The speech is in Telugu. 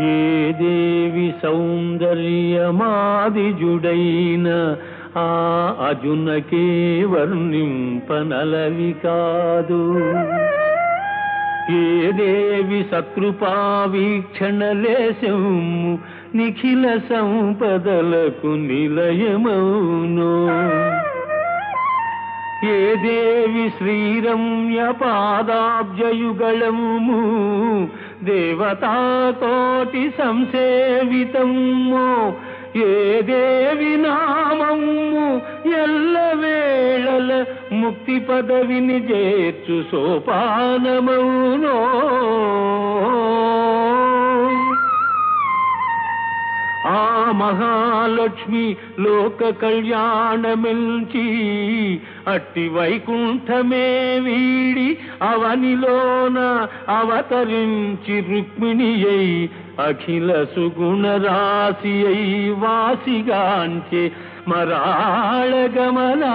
ఏ దేవి సౌందర్యమాదిజుడైన ఆ అజునకే వర్ణింపనలవి కాదు. ఏ దేవి సకృపావీక్షణలేశము నిఖిల సంపదలకు నిలయమౌను. ఏ దేవి శ్రీరమ్య పాదాబ్జయుగళము దేవతాకోటి సంసేవితము ఏ దేవి నామము ఎల్లవేళల ముక్తి పదవిని చేర్చు సోపానమౌనో. మహాలక్ష్మి లోక కళ్యాణమిల్చి అట్టి వైకుంఠమే వీడి అవనిలోన అవతరించి రుక్మిణి అయి అఖిల సుగుణ రాశి అయి వాసిగాంచే మరాళగమలా